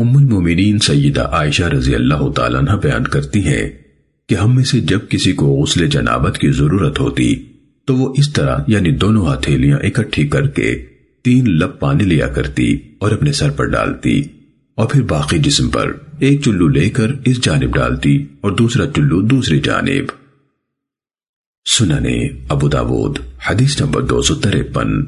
ام المومنین سیدہ عائشہ رضی اللہ تعالیٰ عنہ بیان کرتی ہے کہ ہم میں سے جب کسی کو غسل جنابت کی ضرورت ہوتی تو وہ اس طرح یعنی دونوں ہتھیلیاں اکٹھی کر کے تین لب پانی لیا کرتی اور اپنے سر پر ڈالتی اور پھر باقی جسم پر ایک چلو لے کر اس جانب ڈالتی اور دوسرا چلو دوسری جانب۔ سننے ابو داود، حدیث نمبر دو سو تریپن